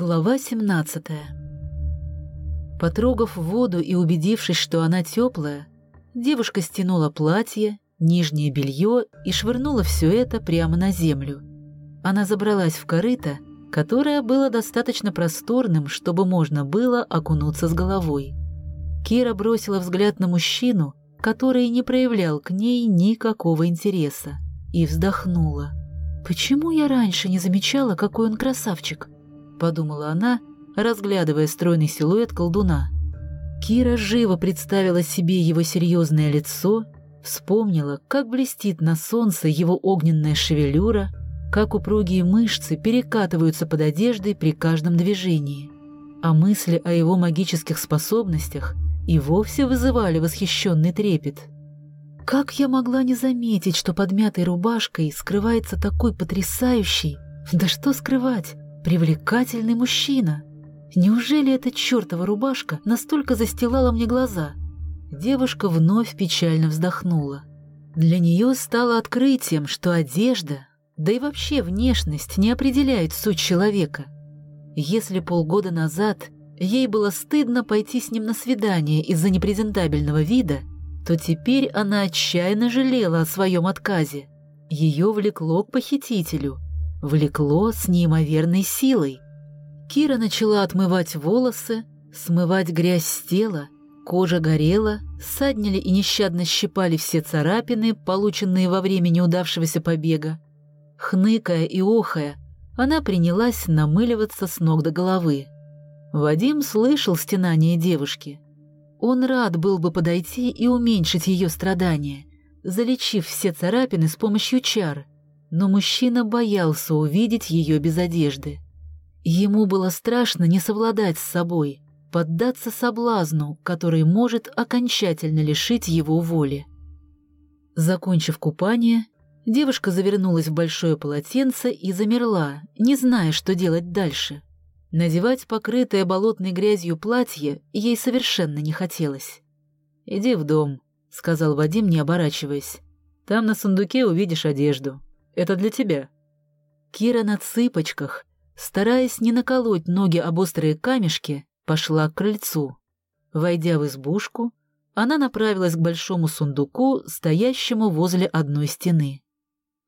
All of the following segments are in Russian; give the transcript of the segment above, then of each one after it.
Глава 17 Потрогав воду и убедившись, что она теплая, девушка стянула платье, нижнее белье и швырнула все это прямо на землю. Она забралась в корыто, которое было достаточно просторным, чтобы можно было окунуться с головой. Кира бросила взгляд на мужчину, который не проявлял к ней никакого интереса, и вздохнула. «Почему я раньше не замечала, какой он красавчик?» Подумала она, разглядывая стройный силуэт колдуна. Кира живо представила себе его серьезное лицо, вспомнила, как блестит на солнце его огненная шевелюра, как упругие мышцы перекатываются под одеждой при каждом движении. А мысли о его магических способностях и вовсе вызывали восхищенный трепет. Как я могла не заметить, что под мятой рубашкой скрывается такой потрясающий, да что скрывать, Привлекательный мужчина. Неужели эта чертова рубашка настолько застилала мне глаза? Девушка вновь печально вздохнула. Для нее стало открытием, что одежда, да и вообще внешность не определяет суть человека. Если полгода назад ей было стыдно пойти с ним на свидание из-за непрезентабельного вида, то теперь она отчаянно жалела о своем отказе. Ее влекло к похитителю — влекло с неимоверной силой. Кира начала отмывать волосы, смывать грязь с тела, кожа горела, саднили и нещадно щипали все царапины, полученные во время неудавшегося побега. Хныкая и охая, она принялась намыливаться с ног до головы. Вадим слышал стенание девушки. Он рад был бы подойти и уменьшить ее страдания, залечив все царапины с помощью чар, но мужчина боялся увидеть ее без одежды. Ему было страшно не совладать с собой, поддаться соблазну, который может окончательно лишить его воли. Закончив купание, девушка завернулась в большое полотенце и замерла, не зная, что делать дальше. Надевать покрытое болотной грязью платье ей совершенно не хотелось. «Иди в дом», — сказал Вадим, не оборачиваясь. «Там на сундуке увидишь одежду. Это для тебя». Кира на цыпочках, стараясь не наколоть ноги об острые камешки, пошла к крыльцу. Войдя в избушку, она направилась к большому сундуку, стоящему возле одной стены.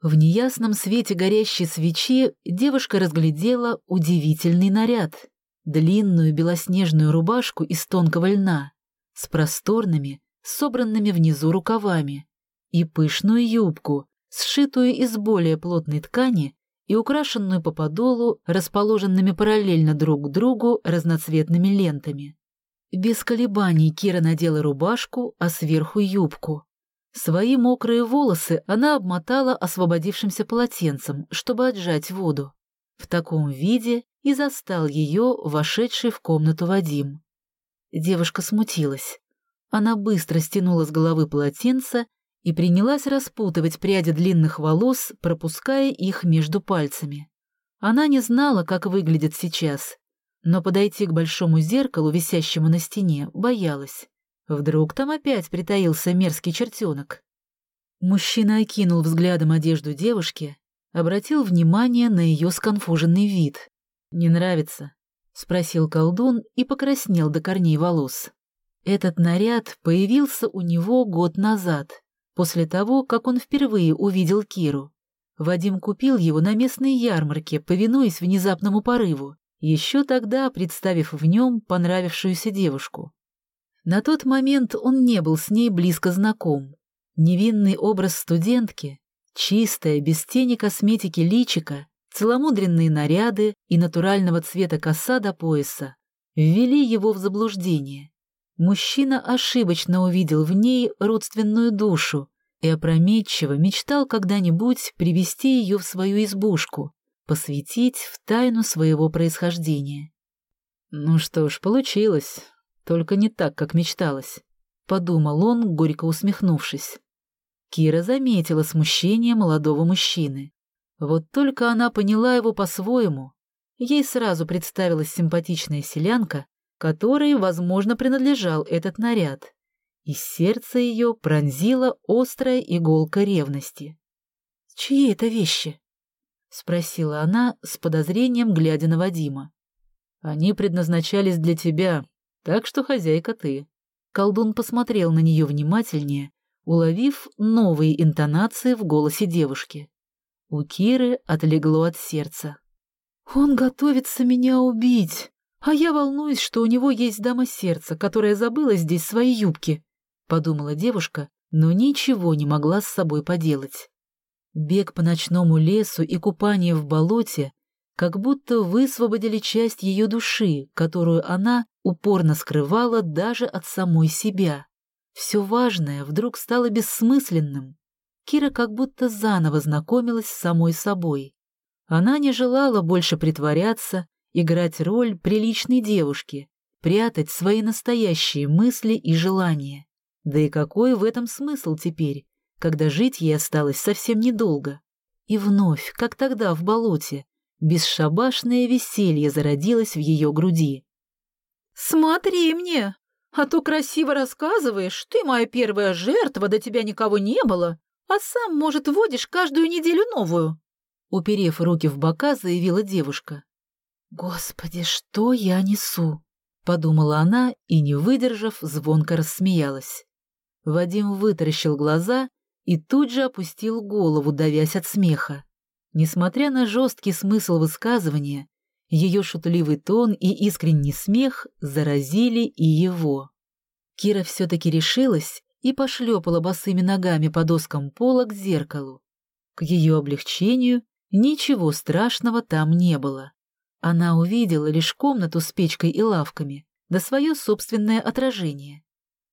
В неясном свете горящей свечи девушка разглядела удивительный наряд. Длинную белоснежную рубашку из тонкого льна с просторными, собранными внизу рукавами и пышную юбку, сшитую из более плотной ткани и украшенную по подолу расположенными параллельно друг к другу разноцветными лентами. Без колебаний Кира надела рубашку, а сверху юбку. Свои мокрые волосы она обмотала освободившимся полотенцем, чтобы отжать воду. В таком виде и застал ее, вошедший в комнату Вадим. Девушка смутилась. Она быстро стянула с головы полотенце и принялась распутывать пряди длинных волос, пропуская их между пальцами. Она не знала, как выглядит сейчас, но подойти к большому зеркалу, висящему на стене, боялась. Вдруг там опять притаился мерзкий чертенок. Мужчина окинул взглядом одежду девушки, обратил внимание на ее сконфуженный вид. «Не нравится?» — спросил колдун и покраснел до корней волос. Этот наряд появился у него год назад, после того, как он впервые увидел Киру. Вадим купил его на местной ярмарке, повинуясь внезапному порыву, еще тогда представив в нем понравившуюся девушку. На тот момент он не был с ней близко знаком. Невинный образ студентки, чистая, без тени косметики личика, целомудренные наряды и натурального цвета коса до пояса ввели его в заблуждение. Мужчина ошибочно увидел в ней родственную душу и опрометчиво мечтал когда-нибудь привести ее в свою избушку, посвятить в тайну своего происхождения. «Ну что ж, получилось, только не так, как мечталось», — подумал он, горько усмехнувшись. Кира заметила смущение молодого мужчины. Вот только она поняла его по-своему. Ей сразу представилась симпатичная селянка, которой, возможно, принадлежал этот наряд, и сердце ее пронзила острая иголка ревности. «Чьи это вещи?» — спросила она с подозрением, глядя на Вадима. Они предназначались для тебя, так что хозяйка ты. Колдун посмотрел на нее внимательнее, уловив новые интонации в голосе девушки. У Киры отлегло от сердца. «Он готовится меня убить, а я волнуюсь, что у него есть дама сердца, которая забыла здесь свои юбки», — подумала девушка, но ничего не могла с собой поделать. Бег по ночному лесу и купание в болоте как будто высвободили часть ее души, которую она упорно скрывала даже от самой себя. Все важное вдруг стало бессмысленным. Кира как будто заново знакомилась с самой собой. Она не желала больше притворяться, играть роль приличной девушки, прятать свои настоящие мысли и желания. Да и какой в этом смысл теперь, когда жить ей осталось совсем недолго? И вновь, как тогда в болоте, бесшабашное веселье зародилось в ее груди. «Смотри мне!» А то красиво рассказываешь, ты моя первая жертва, до тебя никого не было, а сам, может, водишь каждую неделю новую. Уперев руки в бока, заявила девушка. «Господи, что я несу?» — подумала она и, не выдержав, звонко рассмеялась. Вадим вытаращил глаза и тут же опустил голову, давясь от смеха. Несмотря на жесткий смысл высказывания, ее шутливый тон и искренний смех заразили и его. Кира все-таки решилась и пошлепала босыми ногами по доскам пола к зеркалу. К ее облегчению ничего страшного там не было. Она увидела лишь комнату с печкой и лавками, да свое собственное отражение.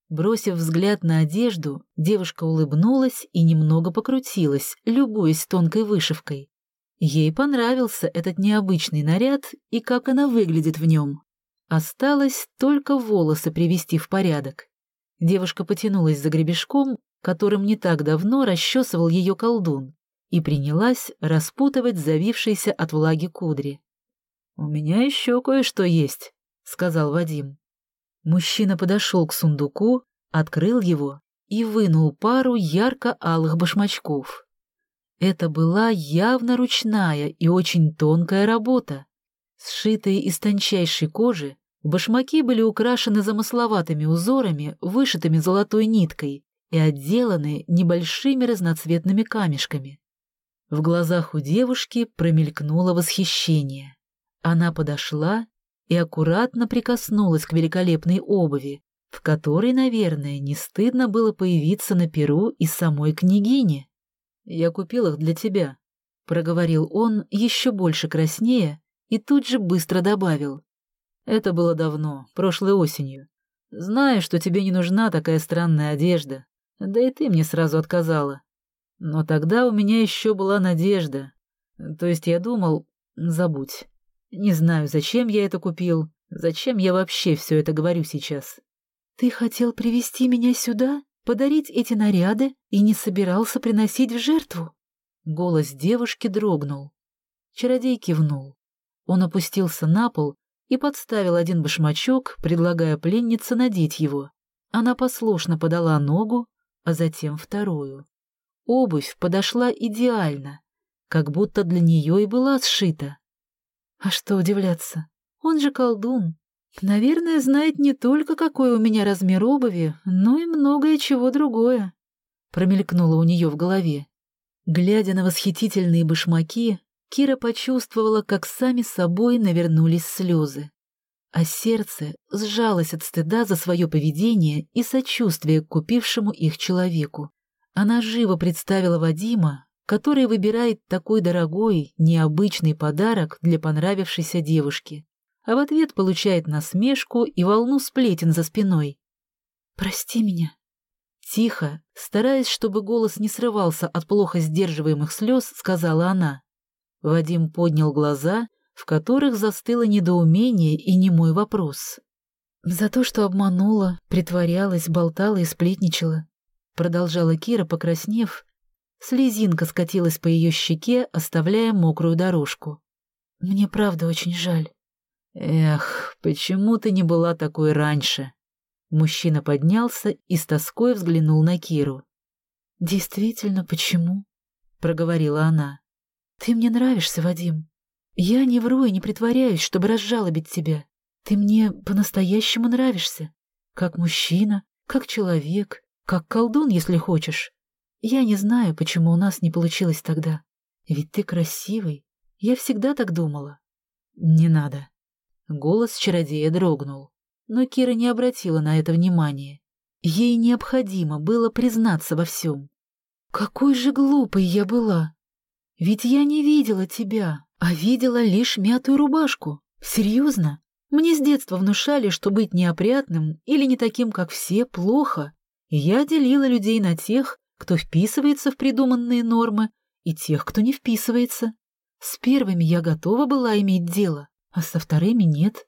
Бросив взгляд на одежду, девушка улыбнулась и немного покрутилась, любуясь тонкой вышивкой. Ей понравился этот необычный наряд и как она выглядит в нем. Осталось только волосы привести в порядок. Девушка потянулась за гребешком, которым не так давно расчесывал ее колдун, и принялась распутывать завившиеся от влаги кудри. «У меня еще кое-что есть», — сказал Вадим. Мужчина подошел к сундуку, открыл его и вынул пару ярко-алых башмачков. Это была явно ручная и очень тонкая работа. Сшитые из тончайшей кожи, башмаки были украшены замысловатыми узорами, вышитыми золотой ниткой и отделаны небольшими разноцветными камешками. В глазах у девушки промелькнуло восхищение. Она подошла и аккуратно прикоснулась к великолепной обуви, в которой, наверное, не стыдно было появиться на перу и самой княгине. «Я купил их для тебя», — проговорил он, еще больше краснее, и тут же быстро добавил. «Это было давно, прошлой осенью. Знаю, что тебе не нужна такая странная одежда, да и ты мне сразу отказала. Но тогда у меня еще была надежда. То есть я думал, забудь. Не знаю, зачем я это купил, зачем я вообще все это говорю сейчас». «Ты хотел привести меня сюда?» подарить эти наряды и не собирался приносить в жертву. Голос девушки дрогнул. Чародей кивнул. Он опустился на пол и подставил один башмачок, предлагая пленнице надеть его. Она послушно подала ногу, а затем вторую. Обувь подошла идеально, как будто для нее и была сшита. А что удивляться? Он же колдун, Наверное, знает не только, какой у меня размер обуви, но и многое чего другое. Промелькнуло у нее в голове. Глядя на восхитительные башмаки, Кира почувствовала, как сами собой навернулись слезы. А сердце сжалось от стыда за свое поведение и сочувствия к купившему их человеку. Она живо представила Вадима, который выбирает такой дорогой, необычный подарок для понравившейся девушки а в ответ получает насмешку и волну сплетен за спиной. «Прости меня». Тихо, стараясь, чтобы голос не срывался от плохо сдерживаемых слез, сказала она. Вадим поднял глаза, в которых застыло недоумение и немой вопрос. «За то, что обманула, притворялась, болтала и сплетничала», продолжала Кира, покраснев. Слезинка скатилась по ее щеке, оставляя мокрую дорожку. «Мне правда очень жаль». «Эх, почему ты не была такой раньше?» Мужчина поднялся и с тоской взглянул на Киру. «Действительно, почему?» — проговорила она. «Ты мне нравишься, Вадим. Я не вру и не притворяюсь, чтобы разжалобить тебя. Ты мне по-настоящему нравишься. Как мужчина, как человек, как колдун, если хочешь. Я не знаю, почему у нас не получилось тогда. Ведь ты красивый. Я всегда так думала. Не надо. Голос чародея дрогнул, но Кира не обратила на это внимания. Ей необходимо было признаться во всем. Какой же глупой я была! Ведь я не видела тебя, а видела лишь мятую рубашку. Серьезно? Мне с детства внушали, что быть неопрятным или не таким, как все, плохо. Я делила людей на тех, кто вписывается в придуманные нормы, и тех, кто не вписывается. С первыми я готова была иметь дело, а со вторыми нет.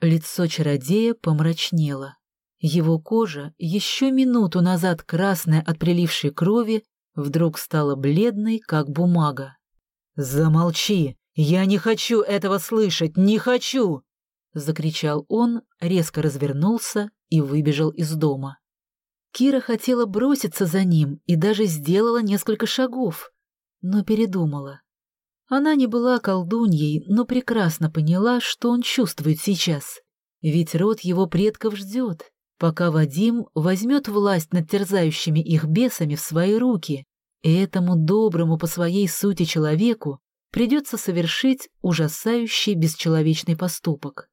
Лицо чародея помрачнело. Его кожа, еще минуту назад красная от прилившей крови, вдруг стала бледной, как бумага. «Замолчи! Я не хочу этого слышать! Не хочу!» — закричал он, резко развернулся и выбежал из дома. Кира хотела броситься за ним и даже сделала несколько шагов, но передумала. Она не была колдуньей, но прекрасно поняла, что он чувствует сейчас. Ведь род его предков ждет, пока Вадим возьмет власть над терзающими их бесами в свои руки, и этому доброму по своей сути человеку придется совершить ужасающий бесчеловечный поступок.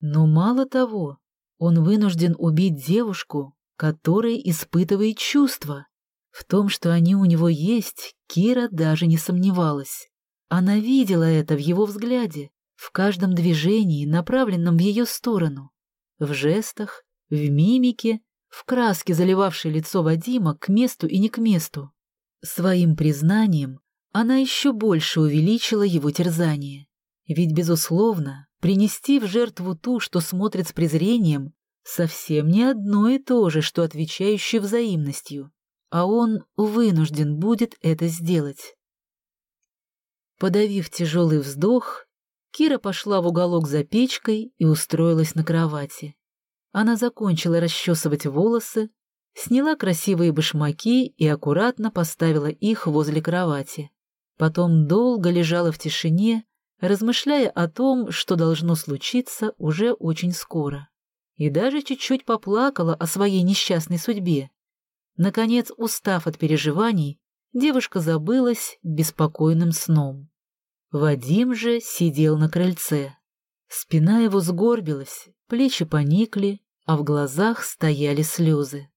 Но мало того, он вынужден убить девушку, которая испытывает чувства. В том, что они у него есть, Кира даже не сомневалась. Она видела это в его взгляде, в каждом движении, направленном в ее сторону, в жестах, в мимике, в краске, заливавшей лицо Вадима к месту и не к месту. Своим признанием она еще больше увеличила его терзание. Ведь, безусловно, Принести в жертву ту, что смотрит с презрением, совсем не одно и то же, что отвечающее взаимностью, а он вынужден будет это сделать. Подавив тяжелый вздох, Кира пошла в уголок за печкой и устроилась на кровати. Она закончила расчесывать волосы, сняла красивые башмаки и аккуратно поставила их возле кровати. Потом долго лежала в тишине, размышляя о том, что должно случиться уже очень скоро. И даже чуть-чуть поплакала о своей несчастной судьбе. Наконец, устав от переживаний, девушка забылась беспокойным сном. Вадим же сидел на крыльце. Спина его сгорбилась, плечи поникли, а в глазах стояли слезы.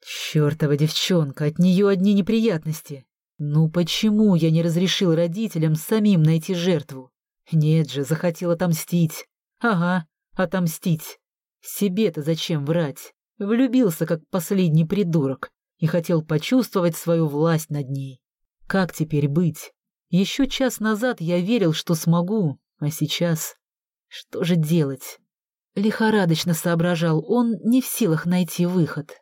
«Чёртова девчонка, от нее одни неприятности!» Ну почему я не разрешил родителям самим найти жертву? Нет же, захотел отомстить. Ага, отомстить. Себе-то зачем врать? Влюбился, как последний придурок, и хотел почувствовать свою власть над ней. Как теперь быть? Еще час назад я верил, что смогу, а сейчас... Что же делать? Лихорадочно соображал он, не в силах найти выход.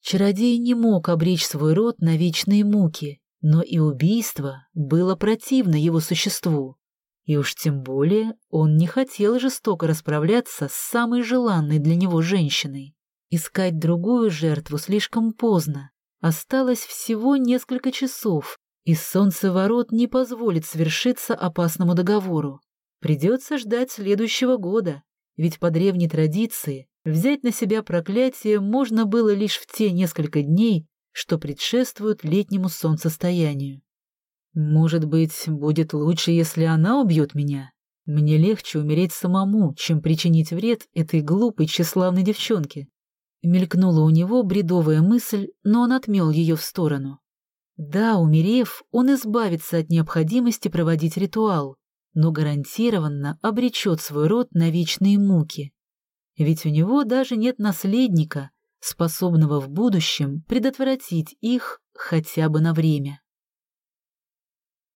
Чародей не мог обречь свой род на вечные муки, но и убийство было противно его существу. И уж тем более он не хотел жестоко расправляться с самой желанной для него женщиной. Искать другую жертву слишком поздно. Осталось всего несколько часов, и солнцеворот не позволит свершиться опасному договору. Придется ждать следующего года, ведь по древней традиции взять на себя проклятие можно было лишь в те несколько дней, что предшествуют летнему солнцестоянию. Может быть, будет лучше, если она убьет меня? Мне легче умереть самому, чем причинить вред этой глупой, тщеславной девчонке. Мелькнула у него бредовая мысль, но он отмел ее в сторону. Да, умерев, он избавится от необходимости проводить ритуал, но гарантированно обречет свой род на вечные муки. Ведь у него даже нет наследника, способного в будущем предотвратить их хотя бы на время.